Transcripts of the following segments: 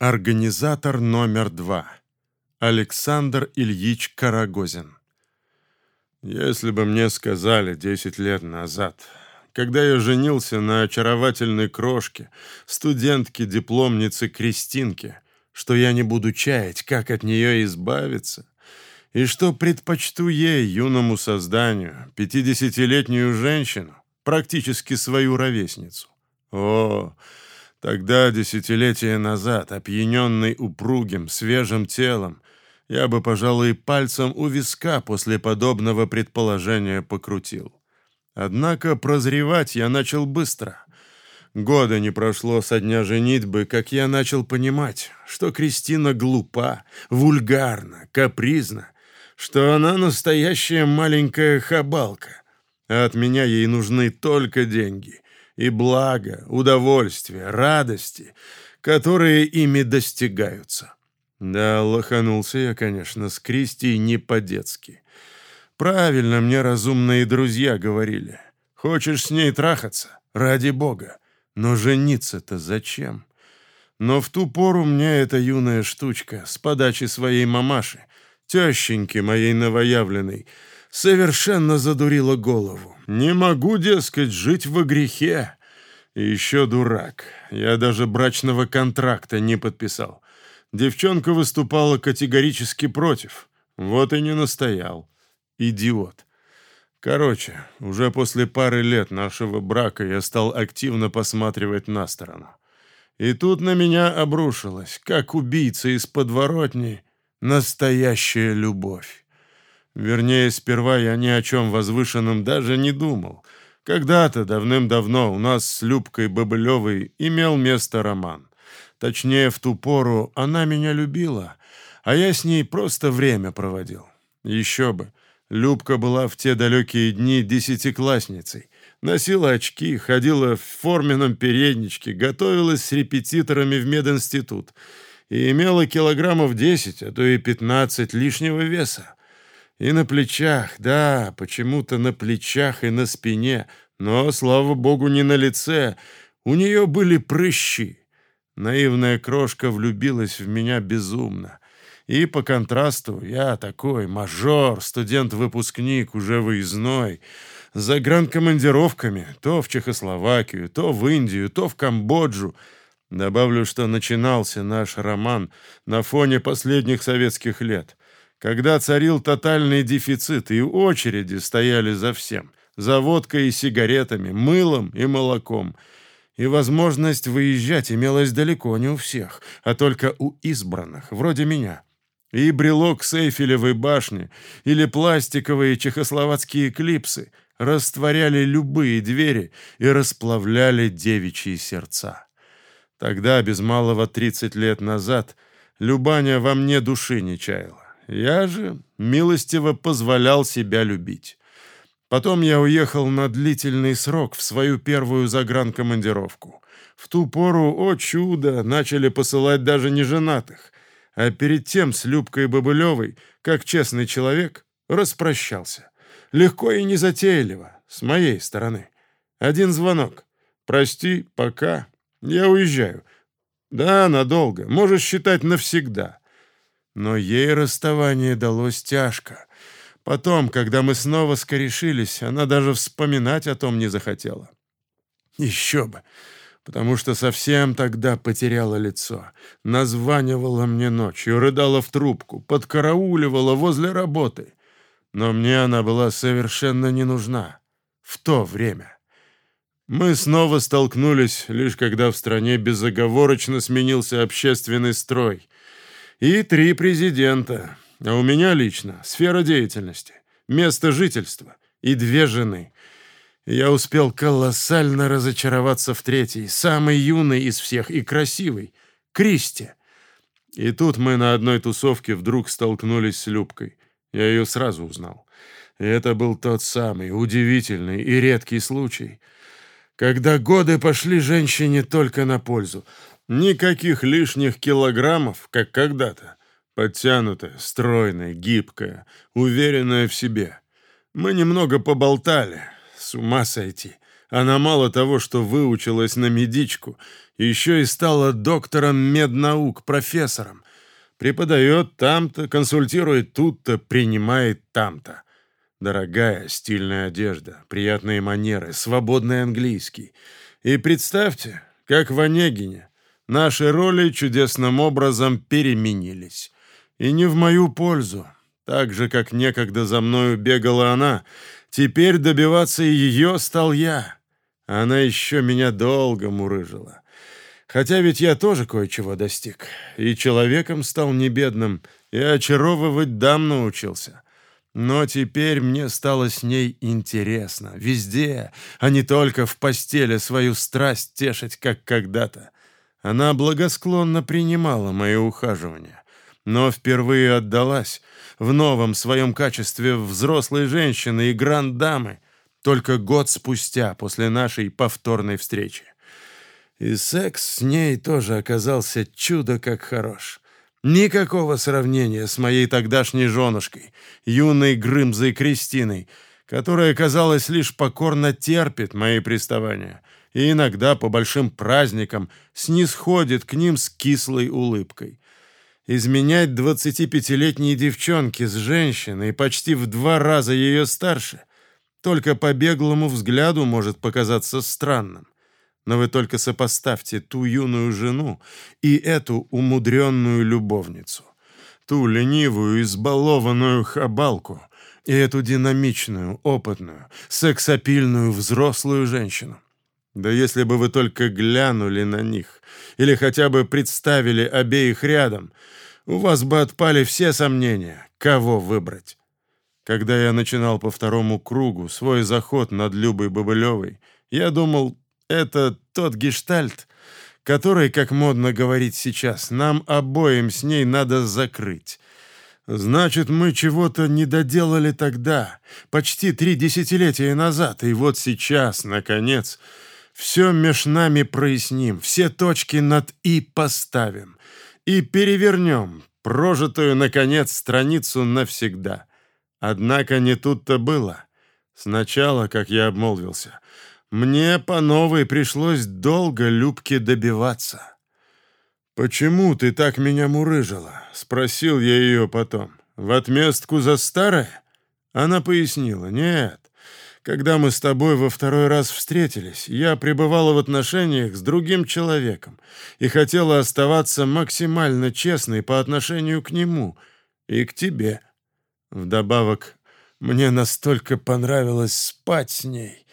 Организатор номер два. Александр Ильич Карагозин. Если бы мне сказали 10 лет назад, когда я женился на очаровательной крошке, студентке-дипломнице Кристинке, что я не буду чаять, как от нее избавиться, и что предпочту ей, юному созданию, пятидесятилетнюю женщину, практически свою ровесницу. О, Тогда, десятилетия назад, опьяненный упругим, свежим телом, я бы, пожалуй, пальцем у виска после подобного предположения покрутил. Однако прозревать я начал быстро. Года не прошло со дня женитьбы, как я начал понимать, что Кристина глупа, вульгарна, капризна, что она настоящая маленькая хабалка, а от меня ей нужны только деньги — и блага, удовольствия, радости, которые ими достигаются. Да, лоханулся я, конечно, с Кристи не по-детски. Правильно мне разумные друзья говорили. Хочешь с ней трахаться? Ради бога. Но жениться-то зачем? Но в ту пору мне эта юная штучка с подачи своей мамаши, тещеньки моей новоявленной, совершенно задурила голову. Не могу, дескать, жить во грехе. И еще дурак. Я даже брачного контракта не подписал. Девчонка выступала категорически против. Вот и не настоял. Идиот. Короче, уже после пары лет нашего брака я стал активно посматривать на сторону. И тут на меня обрушилась, как убийца из подворотни, настоящая любовь. Вернее, сперва я ни о чем возвышенном даже не думал. Когда-то, давным-давно, у нас с Любкой Бобылевой имел место роман. Точнее, в ту пору она меня любила, а я с ней просто время проводил. Еще бы. Любка была в те далекие дни десятиклассницей. Носила очки, ходила в форменном передничке, готовилась с репетиторами в мединститут и имела килограммов десять, а то и пятнадцать лишнего веса. И на плечах, да, почему-то на плечах и на спине, но, слава богу, не на лице. У нее были прыщи. Наивная крошка влюбилась в меня безумно. И по контрасту я такой мажор, студент-выпускник, уже выездной, за гран-командировками, то в Чехословакию, то в Индию, то в Камбоджу. Добавлю, что начинался наш роман на фоне последних советских лет когда царил тотальный дефицит, и очереди стояли за всем – за водкой и сигаретами, мылом и молоком. И возможность выезжать имелась далеко не у всех, а только у избранных, вроде меня. И брелок с Эйфелевой башни или пластиковые чехословацкие клипсы растворяли любые двери и расплавляли девичьи сердца. Тогда, без малого 30 лет назад, Любаня во мне души не чаяла. Я же милостиво позволял себя любить. Потом я уехал на длительный срок в свою первую загранкомандировку. В ту пору, о чудо, начали посылать даже неженатых. А перед тем с Любкой Бобылевой, как честный человек, распрощался. Легко и незатейливо, с моей стороны. Один звонок. «Прости, пока. Я уезжаю». «Да, надолго. Можешь считать навсегда». Но ей расставание далось тяжко. Потом, когда мы снова скорешились, она даже вспоминать о том не захотела. Еще бы, потому что совсем тогда потеряла лицо. Названивала мне ночью, рыдала в трубку, подкарауливала возле работы. Но мне она была совершенно не нужна. В то время. Мы снова столкнулись, лишь когда в стране безоговорочно сменился общественный строй — и три президента. А у меня лично сфера деятельности, место жительства и две жены. Я успел колоссально разочароваться в третьей, самой юной из всех и красивой, Кристи. И тут мы на одной тусовке вдруг столкнулись с Любкой. Я ее сразу узнал. И это был тот самый удивительный и редкий случай, когда годы пошли женщине только на пользу. Никаких лишних килограммов, как когда-то. Подтянутая, стройная, гибкая, уверенная в себе. Мы немного поболтали. С ума сойти. Она мало того, что выучилась на медичку, еще и стала доктором меднаук, профессором. Преподает там-то, консультирует тут-то, принимает там-то. Дорогая стильная одежда, приятные манеры, свободный английский. И представьте, как в Онегине, наши роли чудесным образом переменились. И не в мою пользу. Так же, как некогда за мною бегала она, теперь добиваться ее стал я. Она еще меня долго мурыжила. Хотя ведь я тоже кое-чего достиг. И человеком стал не бедным, и очаровывать дам научился. Но теперь мне стало с ней интересно. Везде, а не только в постели свою страсть тешить, как когда-то. Она благосклонно принимала мои ухаживания, но впервые отдалась в новом своем качестве взрослой женщины и гранд-дамы только год спустя после нашей повторной встречи. И секс с ней тоже оказался чудо как хорош. Никакого сравнения с моей тогдашней женушкой, юной Грымзой Кристиной, которая, казалось, лишь покорно терпит мои приставания и иногда по большим праздникам снисходит к ним с кислой улыбкой. Изменять 25-летней девчонке с женщиной почти в два раза ее старше только по беглому взгляду может показаться странным. Но вы только сопоставьте ту юную жену и эту умудренную любовницу, ту ленивую, избалованную хабалку и эту динамичную, опытную, сексапильную взрослую женщину. Да если бы вы только глянули на них или хотя бы представили обеих рядом, у вас бы отпали все сомнения, кого выбрать. Когда я начинал по второму кругу свой заход над Любой Бобылевой, я думал, это тот гештальт, который, как модно говорить сейчас, нам обоим с ней надо закрыть. Значит, мы чего-то не доделали тогда, почти три десятилетия назад, и вот сейчас, наконец, все меж нами проясним, все точки над «и» поставим и перевернем прожитую, наконец, страницу навсегда. Однако не тут-то было. Сначала, как я обмолвился, мне по новой пришлось долго Любке добиваться. «Почему ты так меня мурыжила?» — спросил я ее потом. «В отместку за старое?» Она пояснила. «Нет, когда мы с тобой во второй раз встретились, я пребывала в отношениях с другим человеком и хотела оставаться максимально честной по отношению к нему и к тебе. Вдобавок, мне настолько понравилось спать с ней,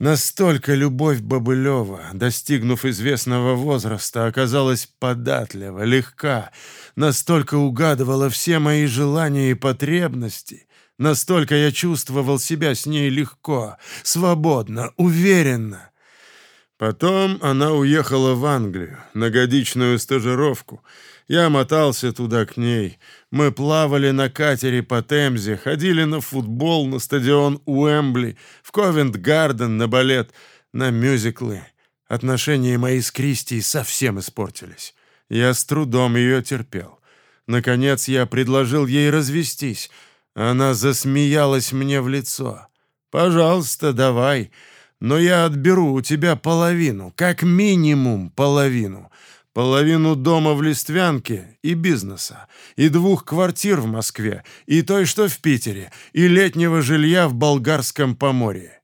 Настолько любовь Бобылева, достигнув известного возраста, оказалась податлива, легка, настолько угадывала все мои желания и потребности, настолько я чувствовал себя с ней легко, свободно, уверенно. Потом она уехала в Англию на годичную стажировку — я мотался туда к ней. Мы плавали на катере по Темзе, ходили на футбол, на стадион Уэмбли, в Ковент-Гарден, на балет, на мюзиклы. Отношения мои с Кристи совсем испортились. Я с трудом ее терпел. Наконец я предложил ей развестись. Она засмеялась мне в лицо. «Пожалуйста, давай, но я отберу у тебя половину, как минимум половину половину дома в Листвянке и бизнеса, и двух квартир в Москве, и той, что в Питере, и летнего жилья в болгарском поморье.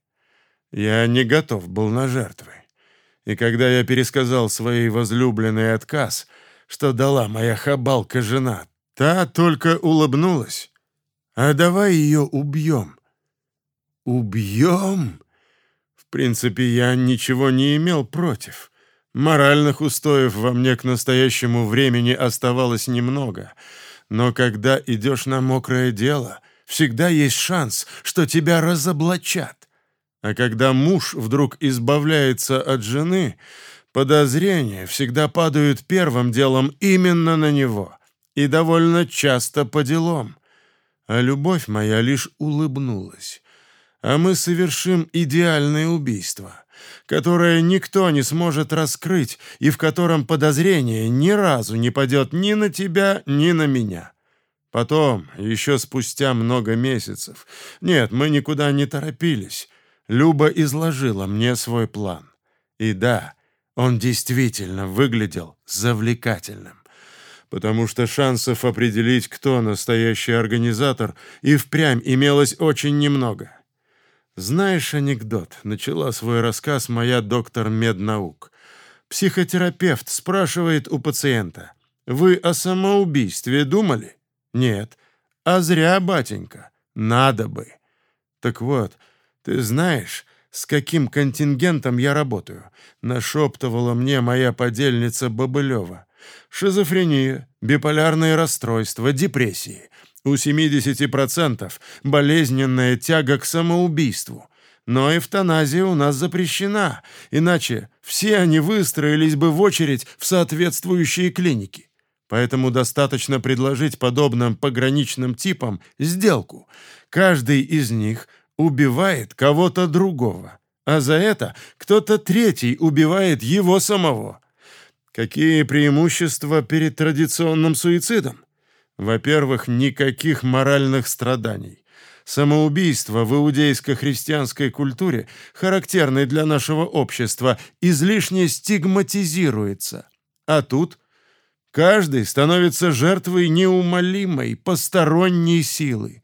Я не готов был на жертвы. И когда я пересказал своей возлюбленной отказ, что дала моя хабалка-жена, та только улыбнулась. «А давай ее убьем». «Убьем?» В принципе, я ничего не имел против. Моральных устоев во мне к настоящему времени оставалось немного, но когда идешь на мокрое дело, всегда есть шанс, что тебя разоблачат. А когда муж вдруг избавляется от жены, подозрения всегда падают первым делом именно на него, и довольно часто по делам. А любовь моя лишь улыбнулась. А мы совершим идеальное убийство — которое никто не сможет раскрыть и в котором подозрение ни разу не падет ни на тебя, ни на меня. Потом, еще спустя много месяцев, нет, мы никуда не торопились, Люба изложила мне свой план. И да, он действительно выглядел завлекательным потому что шансов определить, кто настоящий организатор, и впрямь имелось очень немного. «Знаешь анекдот?» — начала свой рассказ моя доктор меднаук. Психотерапевт спрашивает у пациента, «Вы о самоубийстве думали?» «Нет». «А зря, батенька. Надо бы». «Так вот, ты знаешь, с каким контингентом я работаю?» — нашептывала мне моя подельница Бобылева. Шизофрения, биполярные расстройства, депрессии. У 70% болезненная тяга к самоубийству. Но эвтаназия у нас запрещена, иначе все они выстроились бы в очередь в соответствующие клиники. Поэтому достаточно предложить подобным пограничным типам сделку. Каждый из них убивает кого-то другого, а за это кто-то третий убивает его самого. Какие преимущества перед традиционным суицидом? Во-первых, никаких моральных страданий. Самоубийство в иудейско-христианской культуре, характерной для нашего общества, излишне стигматизируется. А тут каждый становится жертвой неумолимой посторонней силы.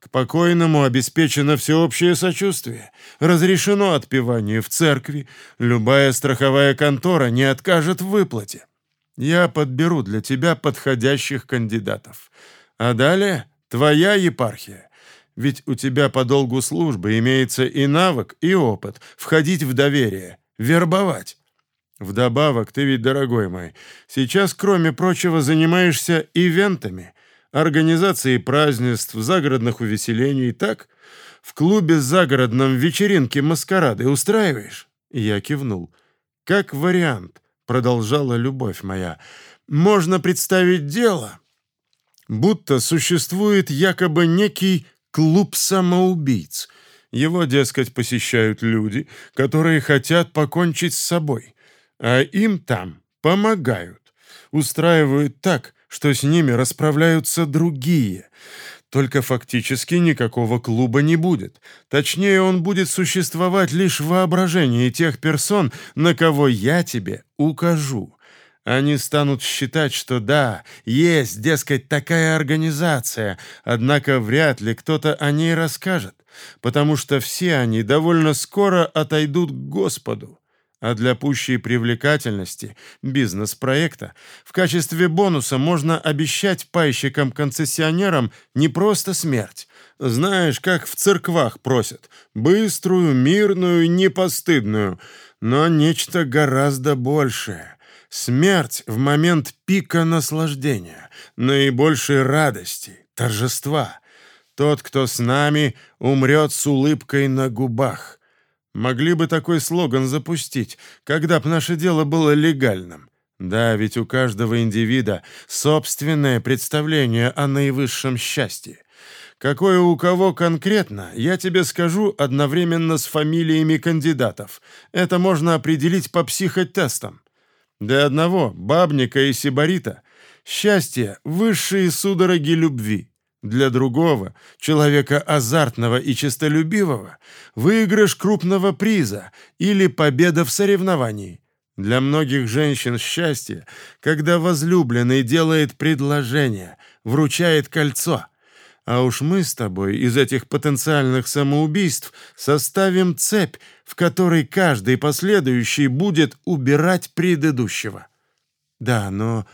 К покойному обеспечено всеобщее сочувствие. Разрешено отпевание в церкви. Любая страховая контора не откажет в выплате. Я подберу для тебя подходящих кандидатов. А далее твоя епархия. Ведь у тебя по долгу службы имеется и навык, и опыт входить в доверие, вербовать. Вдобавок, ты ведь, дорогой мой, сейчас, кроме прочего, занимаешься ивентами – организации празднеств, загородных увеселений, так? В клубе загородном вечеринки маскарады устраиваешь?» Я кивнул. «Как вариант», — продолжала любовь моя, — «можно представить дело, будто существует якобы некий клуб самоубийц. Его, дескать, посещают люди, которые хотят покончить с собой, а им там помогают, устраивают так, что с ними расправляются другие. Только фактически никакого клуба не будет. Точнее, он будет существовать лишь в воображении тех персон, на кого я тебе укажу. Они станут считать, что да, есть, дескать, такая организация, однако вряд ли кто-то о ней расскажет, потому что все они довольно скоро отойдут к Господу. А для пущей привлекательности бизнес-проекта в качестве бонуса можно обещать пайщикам-концессионерам не просто смерть. Знаешь, как в церквах просят. Быструю, мирную, непостыдную. Но нечто гораздо большее. Смерть в момент пика наслаждения, наибольшей радости, торжества. Тот, кто с нами, умрет с улыбкой на губах. Могли бы такой слоган запустить, когда б наше дело было легальным. Да, ведь у каждого индивида собственное представление о наивысшем счастье. Какое у кого конкретно, я тебе скажу одновременно с фамилиями кандидатов. Это можно определить по психотестам. Для одного, бабника и сибарита, счастье — высшие судороги любви. Для другого, человека азартного и честолюбивого, выигрыш крупного приза или победа в соревновании. Для многих женщин счастье, когда возлюбленный делает предложение, вручает кольцо. А уж мы с тобой из этих потенциальных самоубийств составим цепь, в которой каждый последующий будет убирать предыдущего. Да, но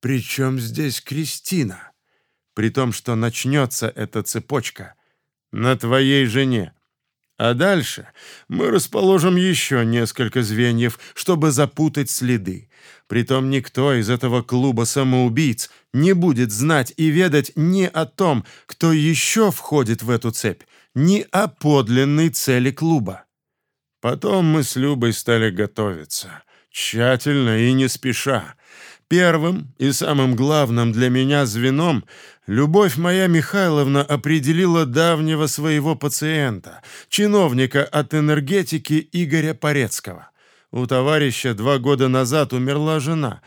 при чем здесь Кристина? При том, что начнется эта цепочка на твоей жене. А дальше мы расположим еще несколько звеньев, чтобы запутать следы. Притом никто из этого клуба самоубийц не будет знать и ведать ни о том, кто еще входит в эту цепь, ни о подлинной цели клуба. Потом мы с Любой стали готовиться, тщательно и не спеша. Первым и самым главным для меня звеном Любовь моя Михайловна определила давнего своего пациента, чиновника от энергетики Игоря Порецкого. У товарища два года назад умерла жена.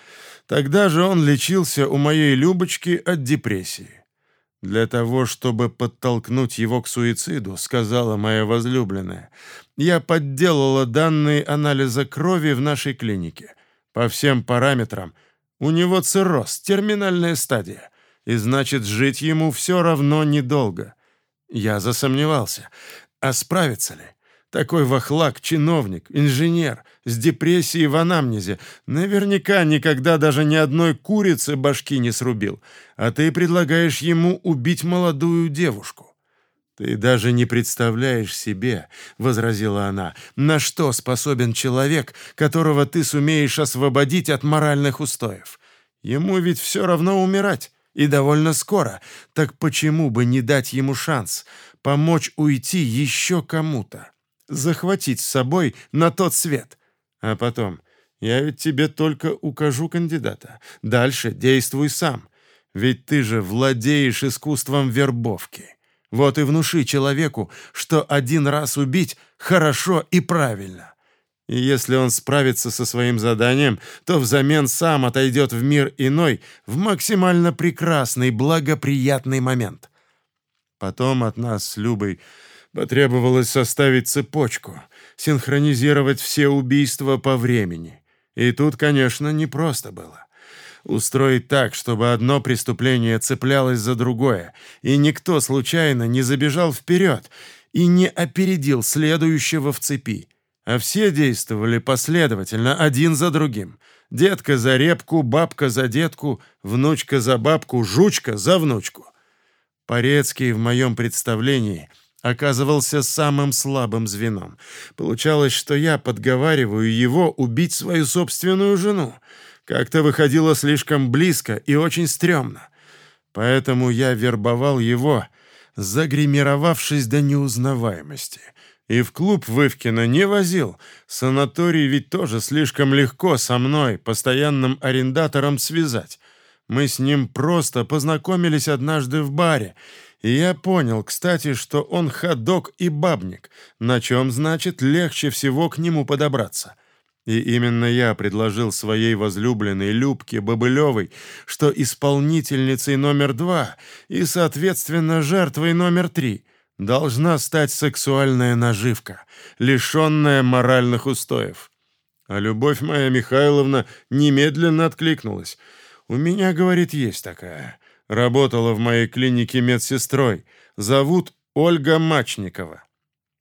Тогда же он лечился у моей Любочки от депрессии. Для того, чтобы подтолкнуть его к суициду, сказала моя возлюбленная, я подделала данные анализа крови в нашей клинике. По всем параметрам у него цирроз, терминальная стадия, и значит, жить ему все равно недолго. Я засомневался, а справится ли? Такой вахлак, чиновник, инженер, с депрессией в анамнезе, наверняка никогда даже ни одной курицы башки не срубил, а ты предлагаешь ему убить молодую девушку. «Ты даже не представляешь себе», — возразила она, «на что способен человек, которого ты сумеешь освободить от моральных устоев. Ему ведь все равно умирать, и довольно скоро. Так почему бы не дать ему шанс, помочь уйти еще кому-то?» захватить с собой на тот свет. А потом, я ведь тебе только укажу кандидата. Дальше действуй сам. Ведь ты же владеешь искусством вербовки. Вот и внуши человеку, что один раз убить хорошо и правильно. И если он справится со своим заданием, то взамен сам отойдет в мир иной в максимально прекрасный, благоприятный момент. Потом от нас с Любой Потребовалось составить цепочку, синхронизировать все убийства по времени. И тут, конечно, непросто было. Устроить так, чтобы одно преступление цеплялось за другое, и никто случайно не забежал вперед и не опередил следующего в цепи. А все действовали последовательно, один за другим. Детка за репку, бабка за детку, внучка за бабку, жучка за внучку. Порецкий в моем представлении — оказывался самым слабым звеном. Получалось, что я подговариваю его убить свою собственную жену. Как-то выходило слишком близко и очень стрёмно. Поэтому я вербовал его, загримировавшись до неузнаваемости. И в клуб Вывкина не возил. Санаторий ведь тоже слишком легко со мной, постоянным арендатором, связать. Мы с ним просто познакомились однажды в баре, и я понял, кстати, что он ходок и бабник, на чем, значит, легче всего к нему подобраться. И именно я предложил своей возлюбленной Любке Бобылевой, что исполнительницей номер два и, соответственно, жертвой номер три должна стать сексуальная наживка, лишенная моральных устоев. А Любовь моя Михайловна немедленно откликнулась. «У меня, — говорит, — есть такая. Работала в моей клинике медсестрой. Зовут Ольга Мачникова.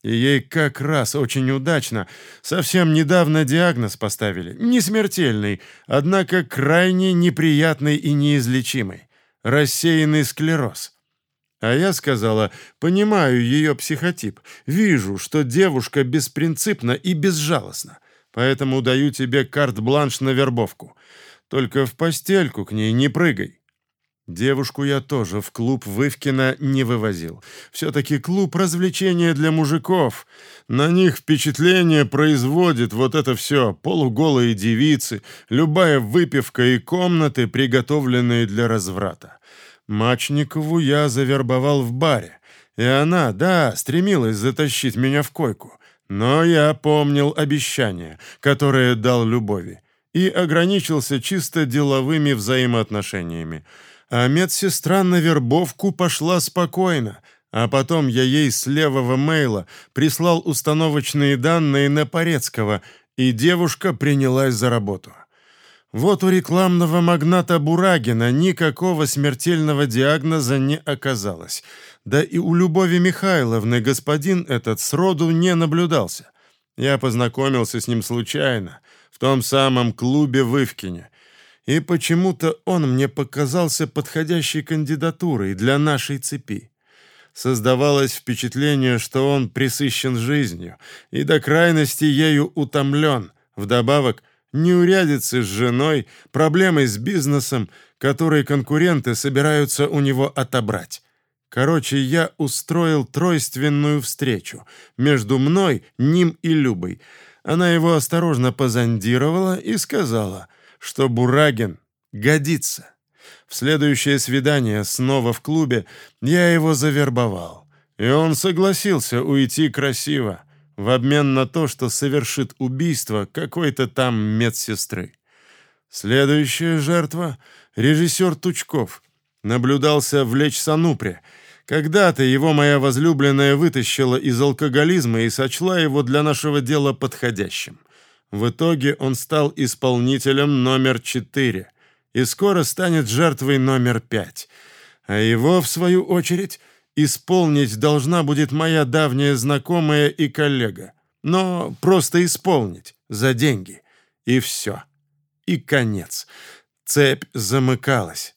И ей как раз очень удачно совсем недавно диагноз поставили. Не смертельный, однако крайне неприятный и неизлечимый. Рассеянный склероз. А я сказала, понимаю ее психотип, вижу, что девушка беспринципна и безжалостна, поэтому даю тебе карт-бланш на вербовку. Только в постельку к ней не прыгай. Девушку я тоже в клуб Вывкина не вывозил. Все-таки клуб развлечения для мужиков. На них впечатление производит вот это все. Полуголые девицы, любая выпивка и комнаты, приготовленные для разврата. Мачникову я завербовал в баре. И она, да, стремилась затащить меня в койку. Но я помнил обещание, которое дал Любови, и ограничился чисто деловыми взаимоотношениями а медсестра на вербовку пошла спокойно, а потом я ей с левого мейла прислал установочные данные на Порецкого, и девушка принялась за работу. Вот у рекламного магната Бурагина никакого смертельного диагноза не оказалось. Да и у Любови Михайловны господин этот сроду не наблюдался. Я познакомился с ним случайно, в том самом клубе в Ивкине, и почему-то он мне показался подходящей кандидатурой для нашей цепи. Создавалось впечатление, что он присыщен жизнью и до крайности ею утомлен, вдобавок неурядицы с женой, проблемой с бизнесом, которые конкуренты собираются у него отобрать. Короче, я устроил тройственную встречу между мной, ним и Любой. Она его осторожно позондировала и сказала — что Бурагин годится. В следующее свидание снова в клубе я его завербовал, и он согласился уйти красиво в обмен на то, что совершит убийство какой-то там медсестры. Следующая жертва — режиссер Тучков. наблюдался в Лечь-Санупре. Когда-то его моя возлюбленная вытащила из алкоголизма и сочла его для нашего дела подходящим. В итоге он стал исполнителем номер четыре и скоро станет жертвой номер пять. А его, в свою очередь, исполнить должна будет моя давняя знакомая и коллега. Но просто исполнить, за деньги. И все. И конец. Цепь замыкалась.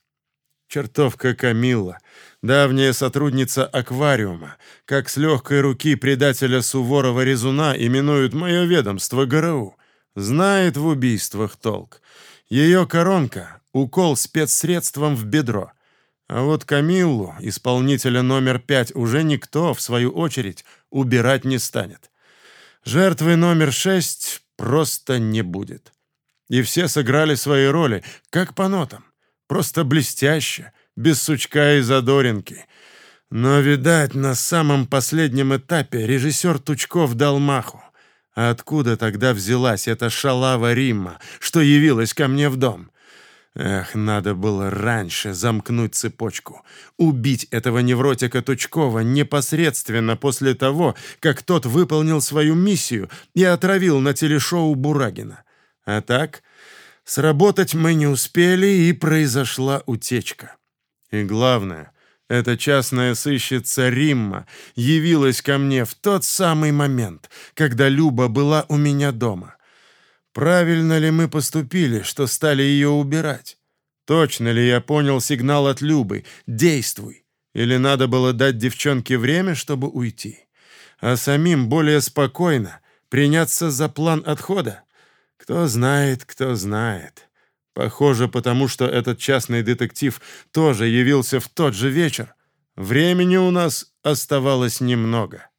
Чертовка Камилла, давняя сотрудница аквариума, как с легкой руки предателя Суворова-Резуна именуют мое ведомство ГРУ, знает в убийствах толк. Ее коронка — укол спецсредством в бедро. А вот Камиллу, исполнителя номер пять, уже никто, в свою очередь, убирать не станет. Жертвы номер шесть просто не будет. И все сыграли свои роли, как по нотам. Просто блестяще, без сучка и задоринки. Но, видать, на самом последнем этапе режиссер Тучков дал маху. А откуда тогда взялась эта шалава Римма, что явилась ко мне в дом? Эх, надо было раньше замкнуть цепочку, убить этого невротика Тучкова непосредственно после того, как тот выполнил свою миссию и отравил на телешоу Бурагина. А так, сработать мы не успели, и произошла утечка. И главное, эта частная сыщица Римма явилась ко мне в тот самый момент, когда Люба была у меня дома. Правильно ли мы поступили, что стали ее убирать? Точно ли я понял сигнал от Любы «Действуй»? Или надо было дать девчонке время, чтобы уйти? А самим более спокойно приняться за план отхода? Кто знает, кто знает. Похоже, потому что этот частный детектив тоже явился в тот же вечер. Времени у нас оставалось немного.